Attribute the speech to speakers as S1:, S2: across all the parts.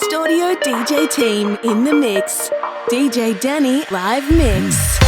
S1: best audio DJ team in the mix. DJ Danny Live Mix.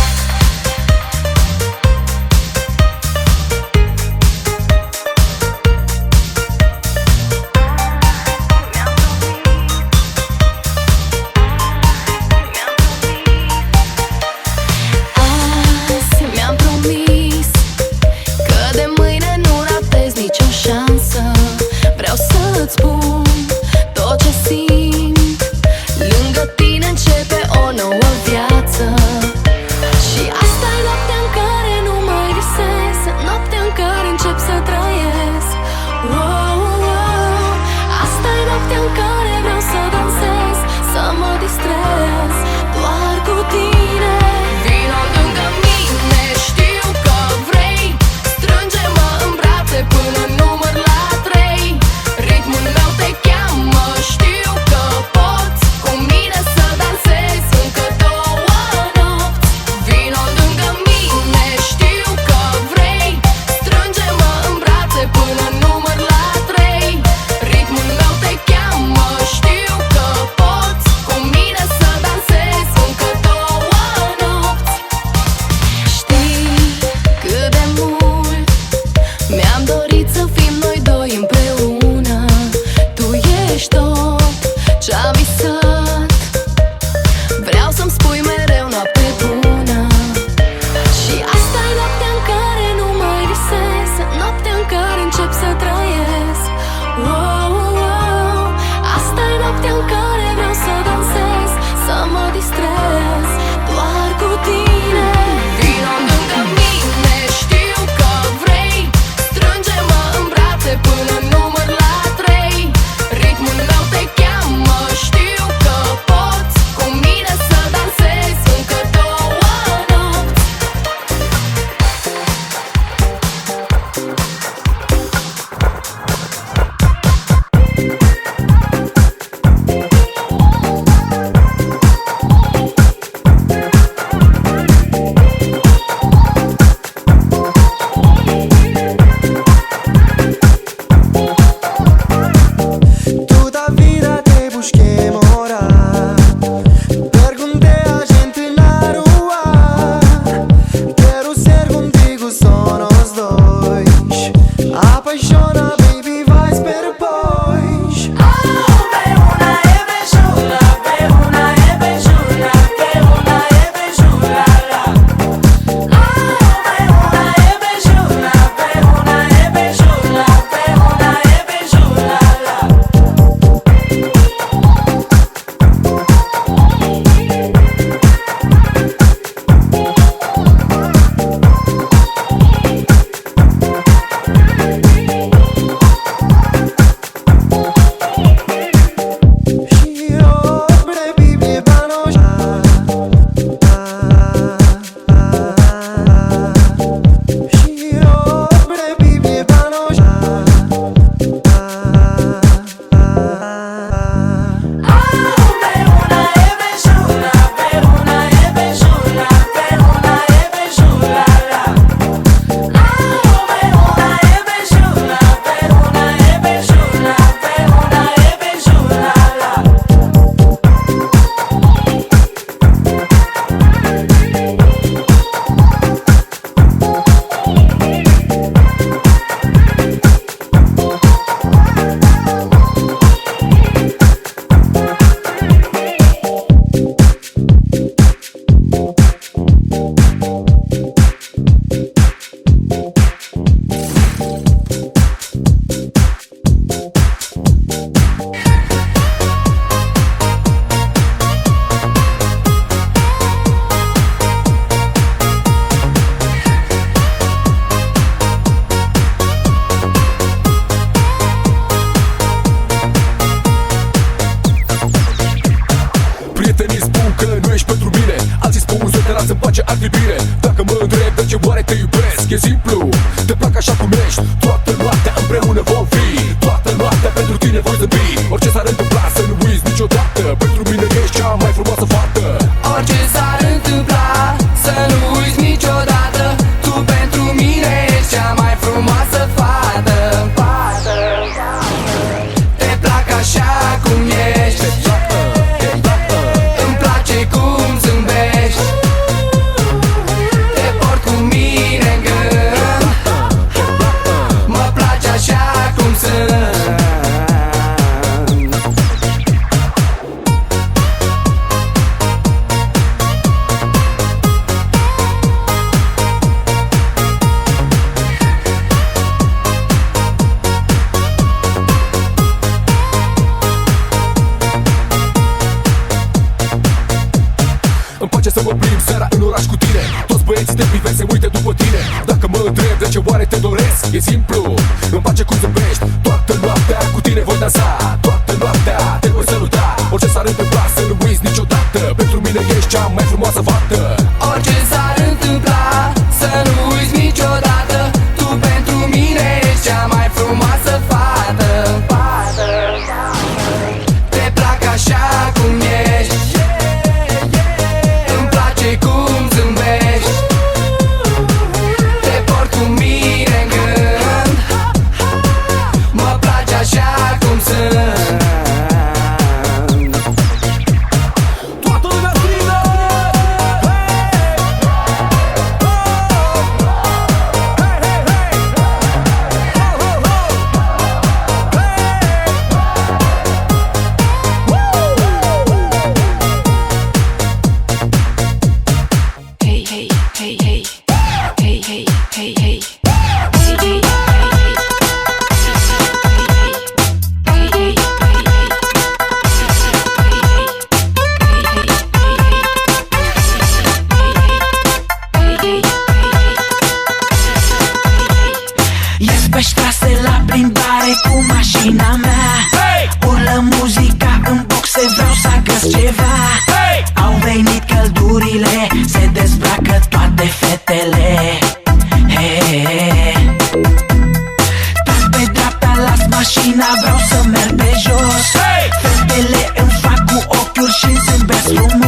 S2: mașina, vreau să merg pe jos hey! Fetele îmi fac cu ochiul și zâmbesc frumos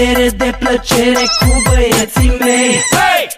S2: bere de plăcere cu băieții mei
S3: hey!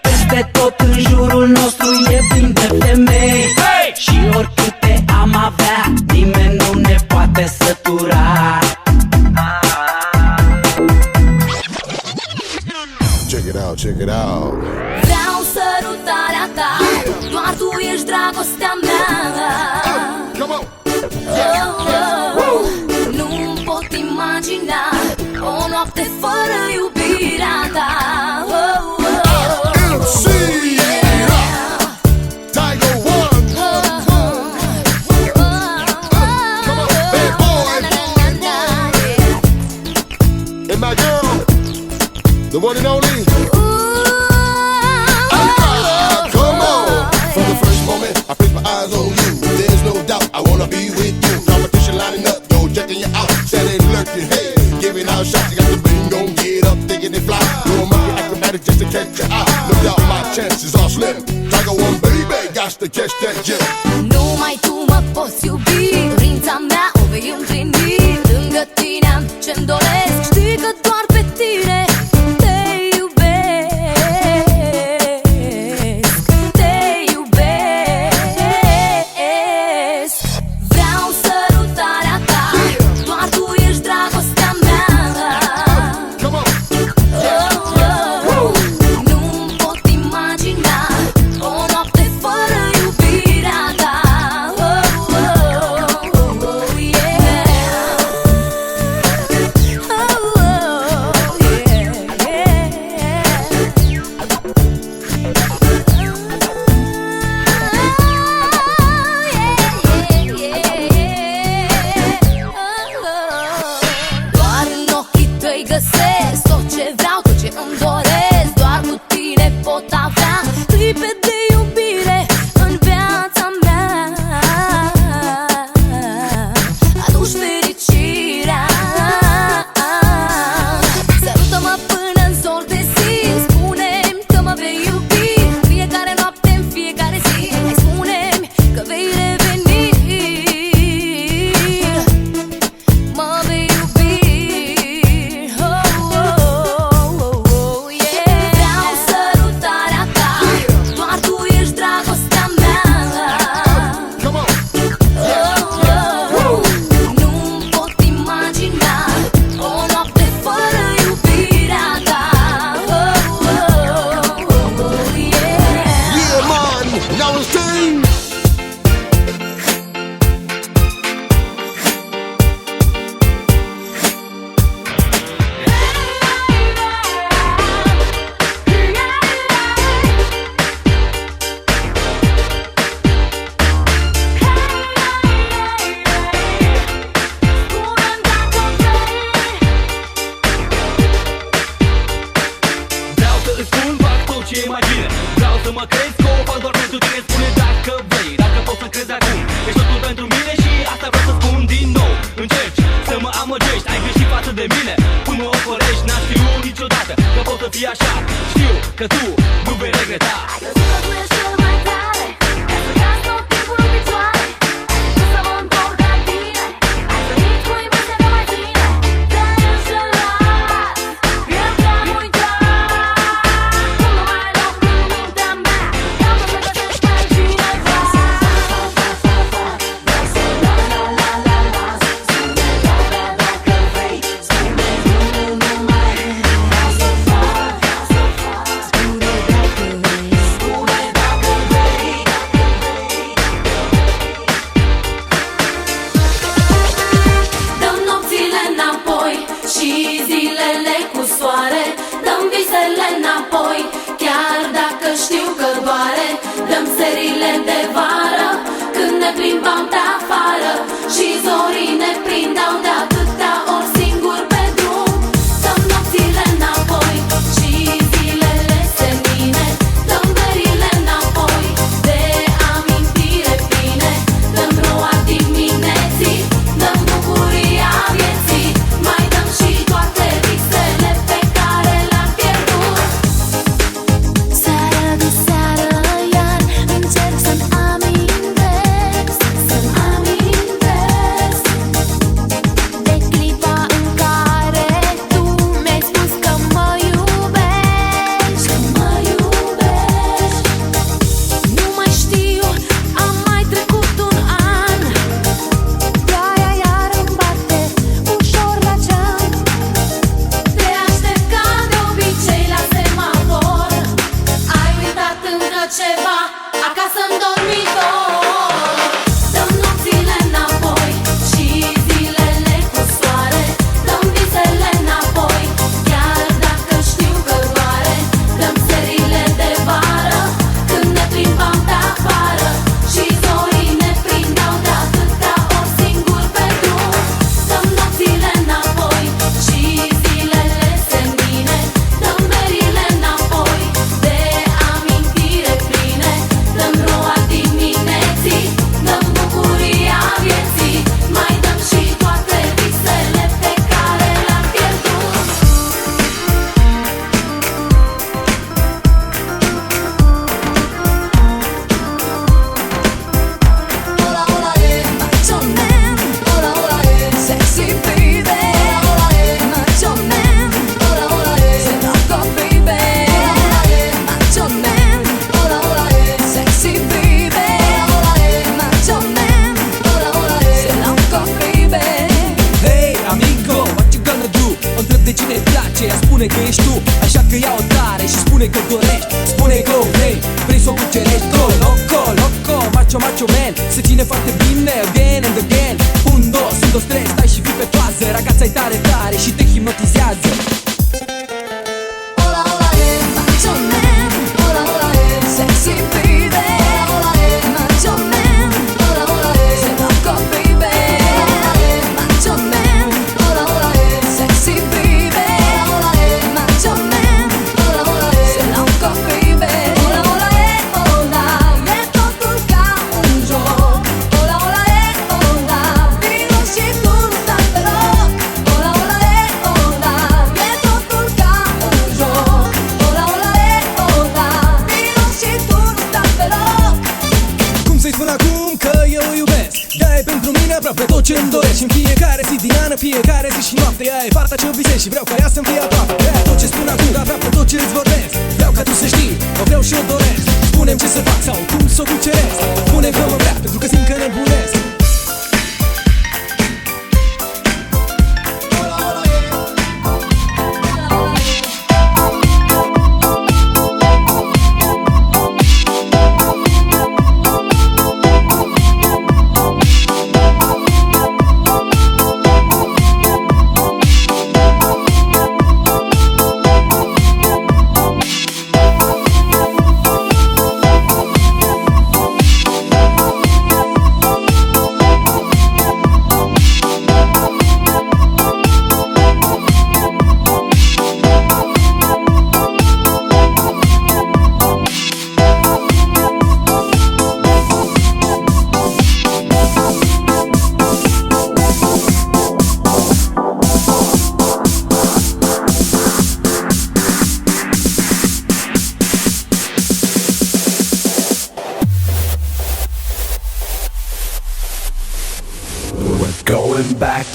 S3: chances are slim Dragă on baby, got to catch that jet
S1: Numai tu mă poți iubi. Dorința mea o vei împlini. Lângă tine am ce-mi doresc. Știi că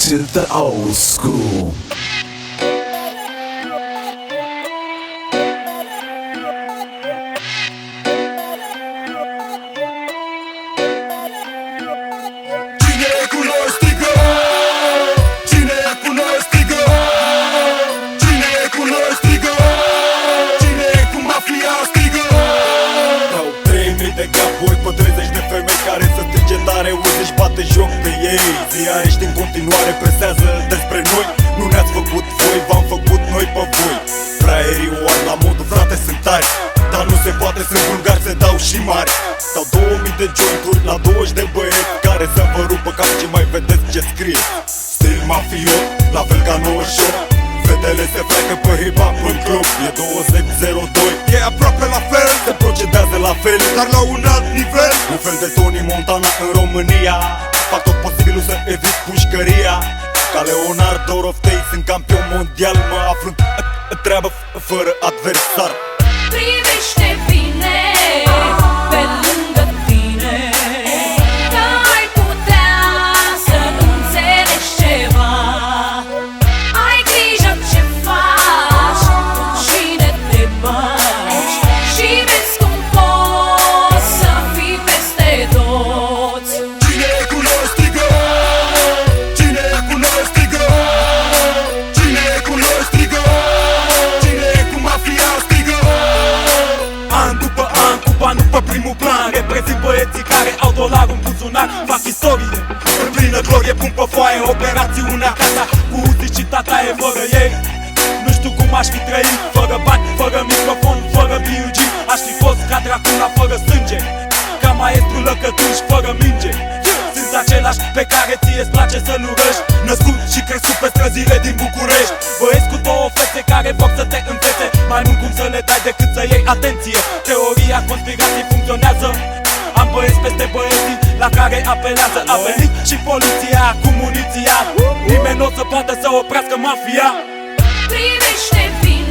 S4: to the old school.
S5: operațiunea casa Cu Uzi și tata e fără ei. Nu știu cum aș fi trăit. Fără bani, fără microfon, fără B.U.G Aș fi fost ca dracula fără sânge. Ca maestru lăcătuș fără minge. Sunt același pe care ție îți place să-l urăști. Născut și crescut pe străzile din București. Băieți cu două fete care vor să te înfete Mai mult cum să le dai decât să iei atenție. Teoria conspirației funcționează care apelează A venit și poliția cu muniția. Nimeni nu o să poată să oprească mafia.
S6: Privește
S1: vin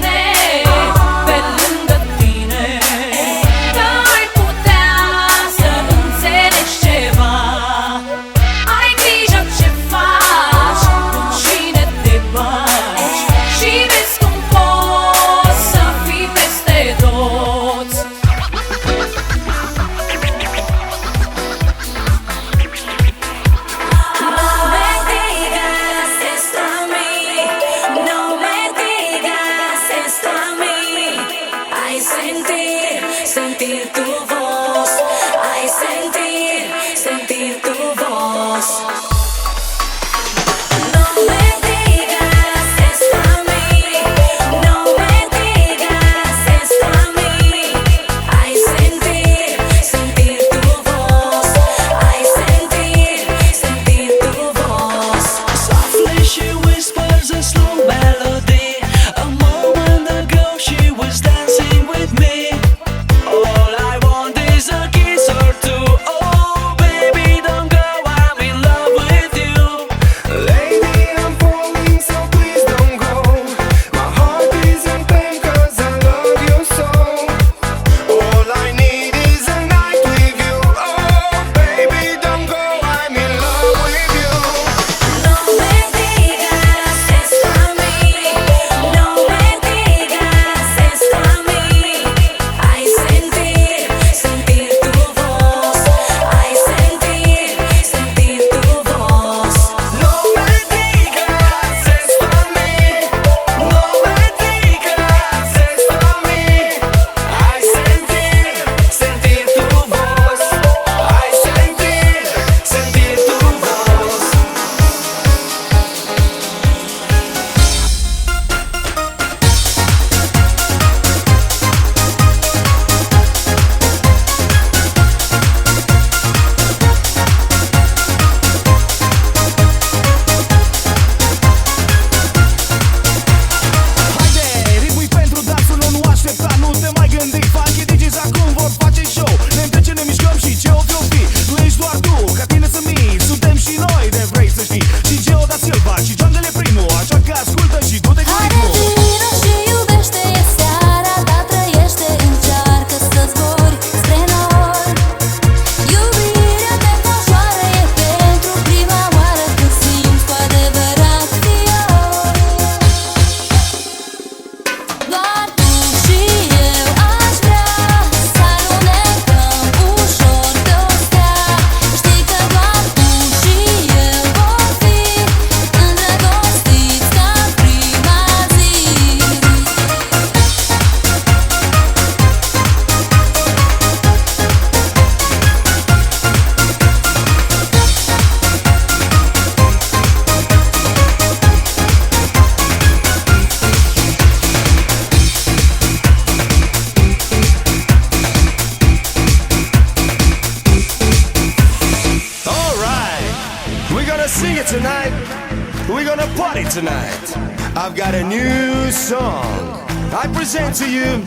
S1: I
S7: present to you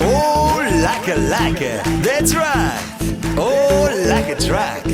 S7: Oh, like a, like a, that's right. Oh, like a track.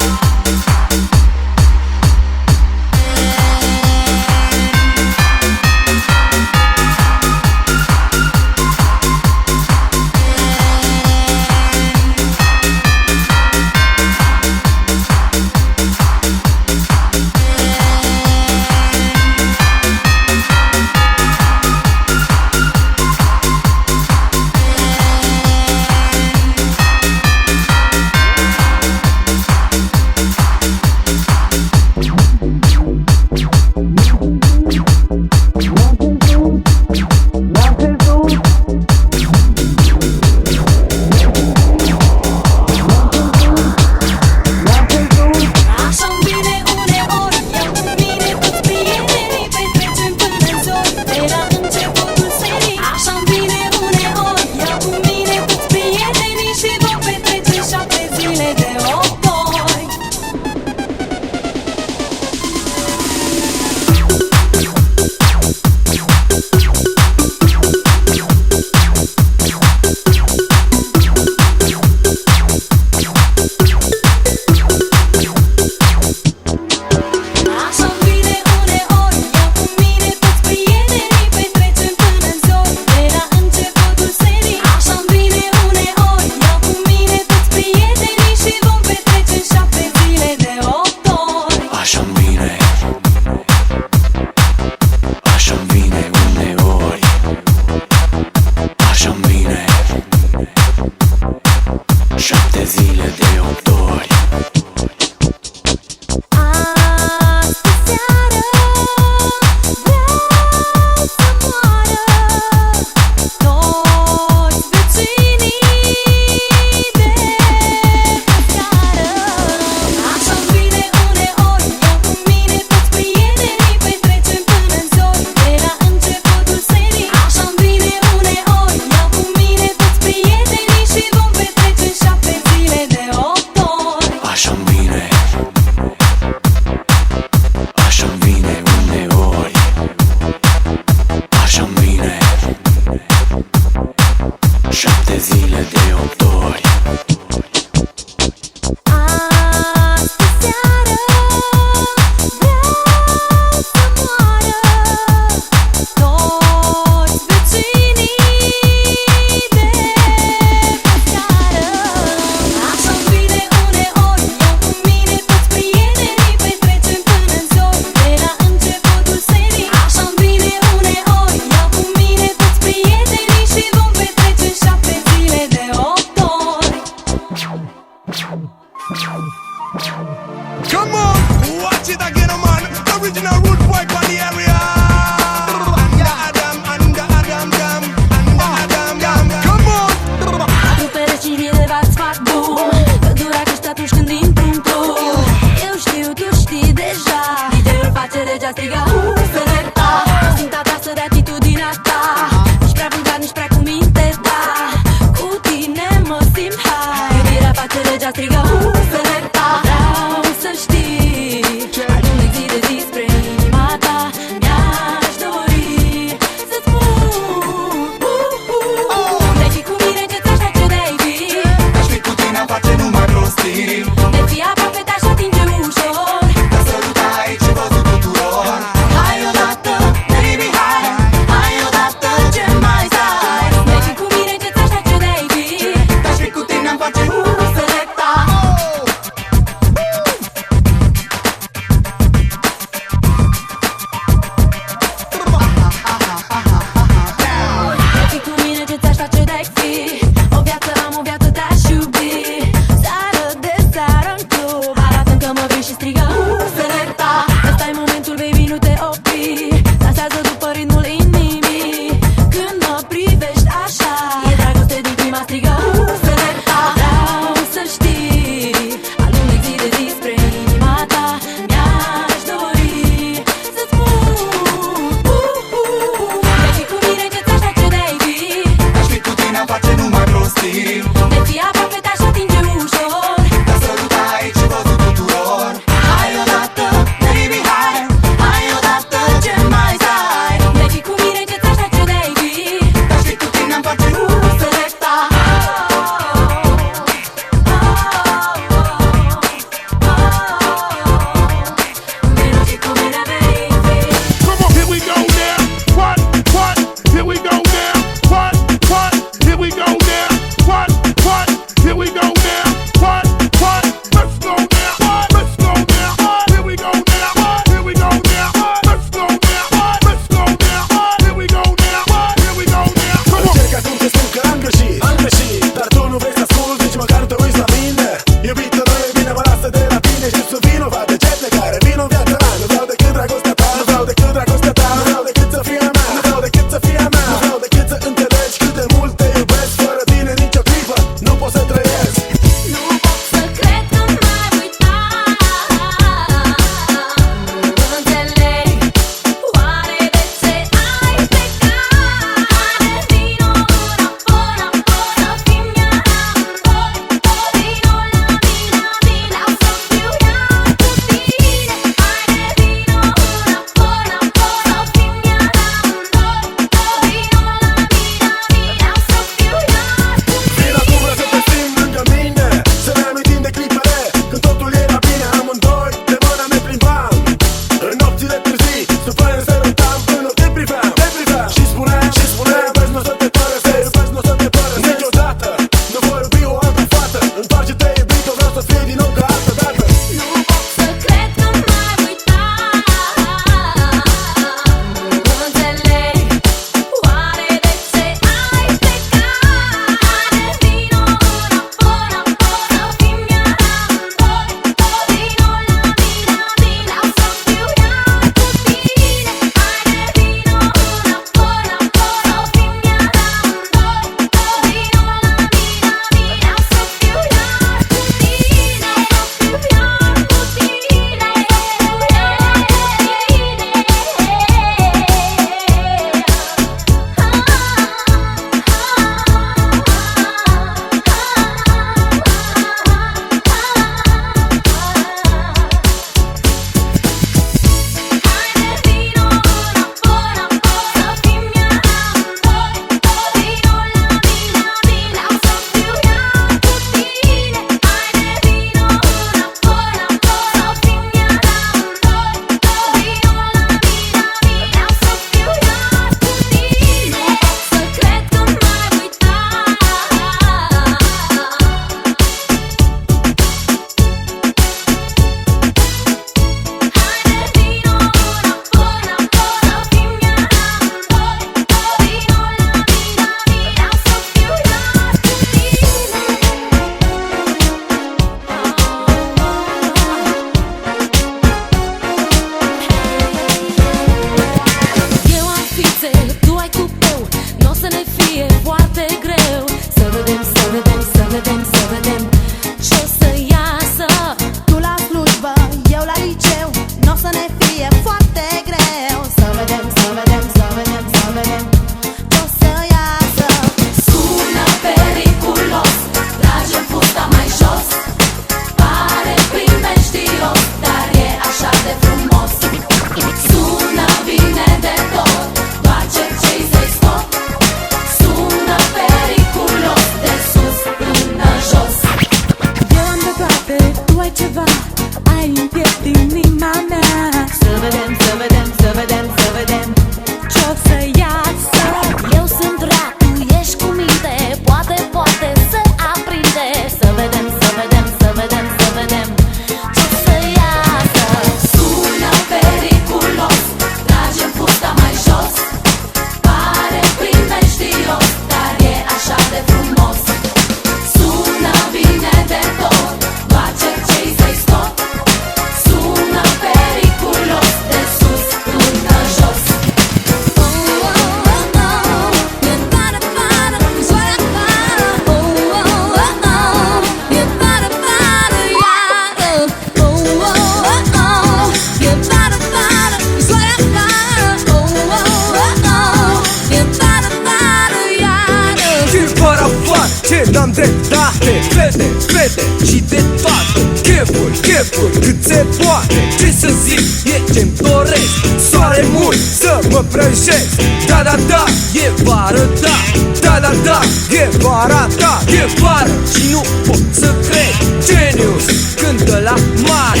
S8: E
S9: vară, da Da, da, da, e vara ta E vară și nu pot să cred Genius, cântă la mare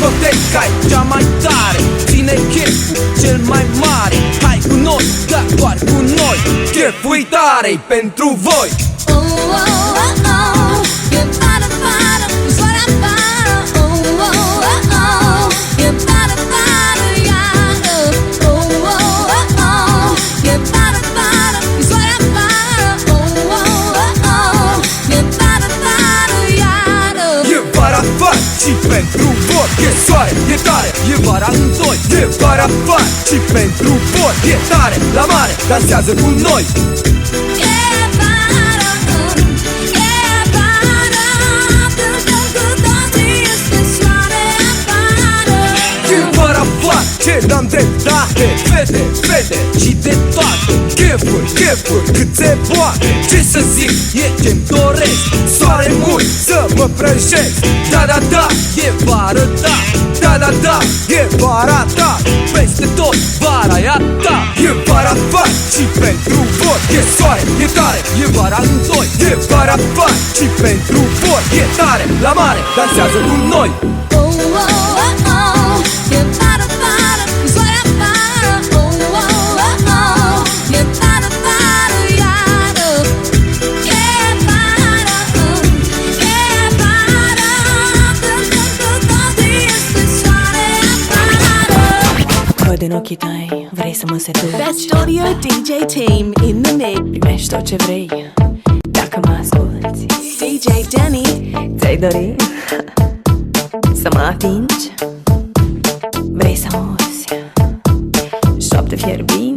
S9: Discoteca e cea mai tare. Ține cheful cel mai mare. Hai cu noi, da, doar cu noi. Cheful tare pentru voi. E pentru vor E soare, e tare, e vara în doi E vara far și pentru vor E tare, la mare, dansează cu noi ce n-am dreptate. Fete, fete și de toate Chefuri, chefuri, cât se poate. Ce să zic, e ce-mi doresc. Soare mult, să mă prăjesc Da, da, da, e vară, da. Da, da, da, e vara ta. Peste tot, vara e a ta. E vara far și pentru vor E soare, e tare, e vara în doi. E vara far și pentru vor E tare, la mare, dansează cu noi.
S1: Văd în ochii tăi, vrei să mă seduci
S10: Best Audio DJ Team in the mix.
S1: Primești tot ce vrei, dacă mă asculti
S10: DJ Danny,
S1: Ți-ai dori să mă atingi? Vrei să auzi șoapte fierbinți?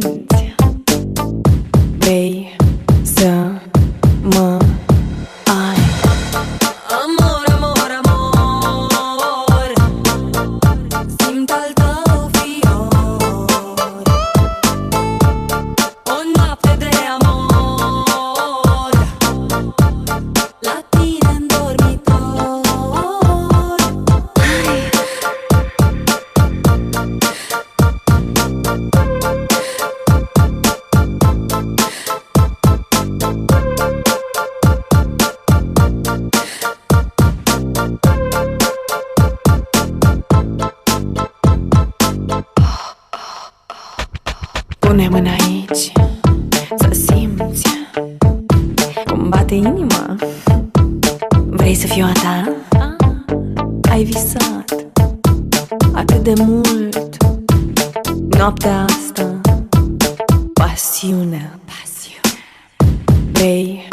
S1: aceasta Pasiunea Pasiune.
S11: Vei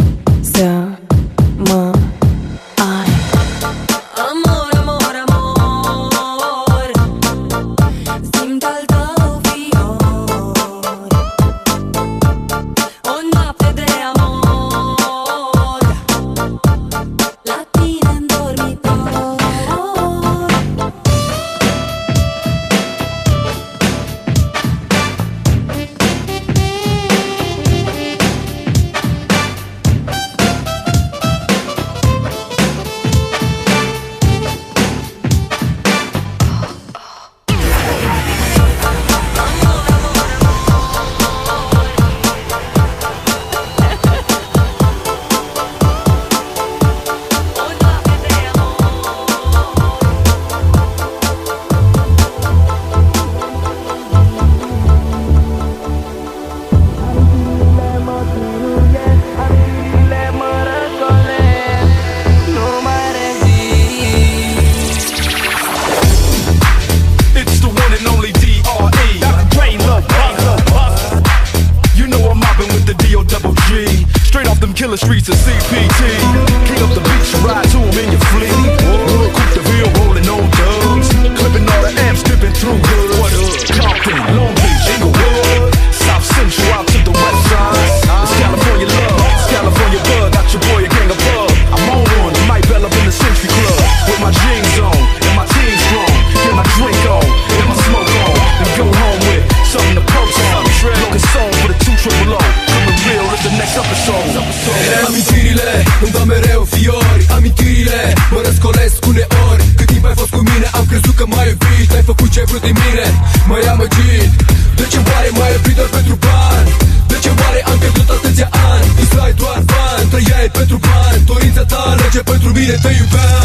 S12: mine Îmi dau mereu fiori Amintirile mă răscolesc uneori. Cât timp ai fost cu mine Am crezut că m-ai iubit. Ai făcut ce ai vrut din mine M-ai amăgit De ce oare m-ai iubit doar pentru bani? De ce oare am pierdut atâția ani? Visai doar bani, trăiai pentru bani. Dorința ta alege pentru mine Te iubeam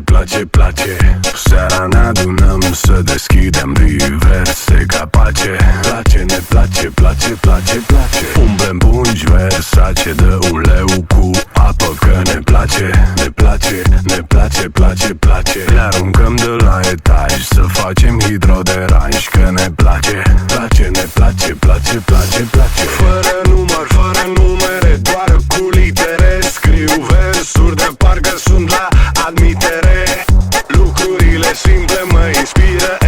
S13: place, place, place. Seara ne adunăm să deschidem diverse capace. Place, ne place, place, place, place. Umblem pungi versace de un leu cu apă că ne place. Ne place, ne place, place, place. Ne aruncăm de la etaj să facem hidroderanj că ne place. Place, ne place, place, place, place. Fără număr, fără numere, doar cu litere Scriu versuri de parcă sunt la
S14: siempre me inspira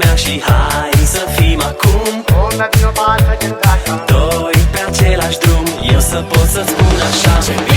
S14: mea și hai să
S1: fim acum. Doi pe același drum Eu să pot să spun așa.